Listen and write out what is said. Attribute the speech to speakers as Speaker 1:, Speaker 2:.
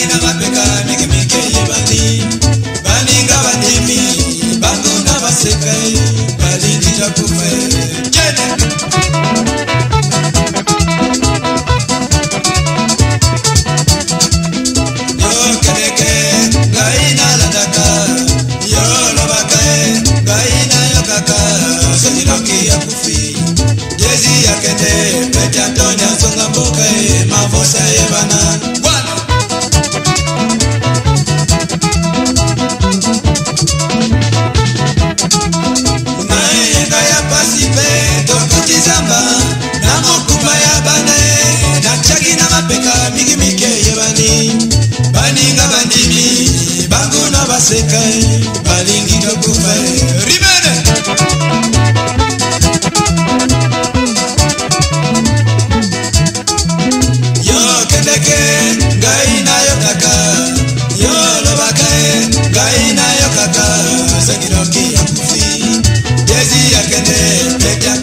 Speaker 1: beginning of Africa. baseka ye balingi tokufa ye rimene yo kendeke ngai nayokaka yo lobaka ye ngai nayokaka soki noki ya kufi yezi yakende ebyaka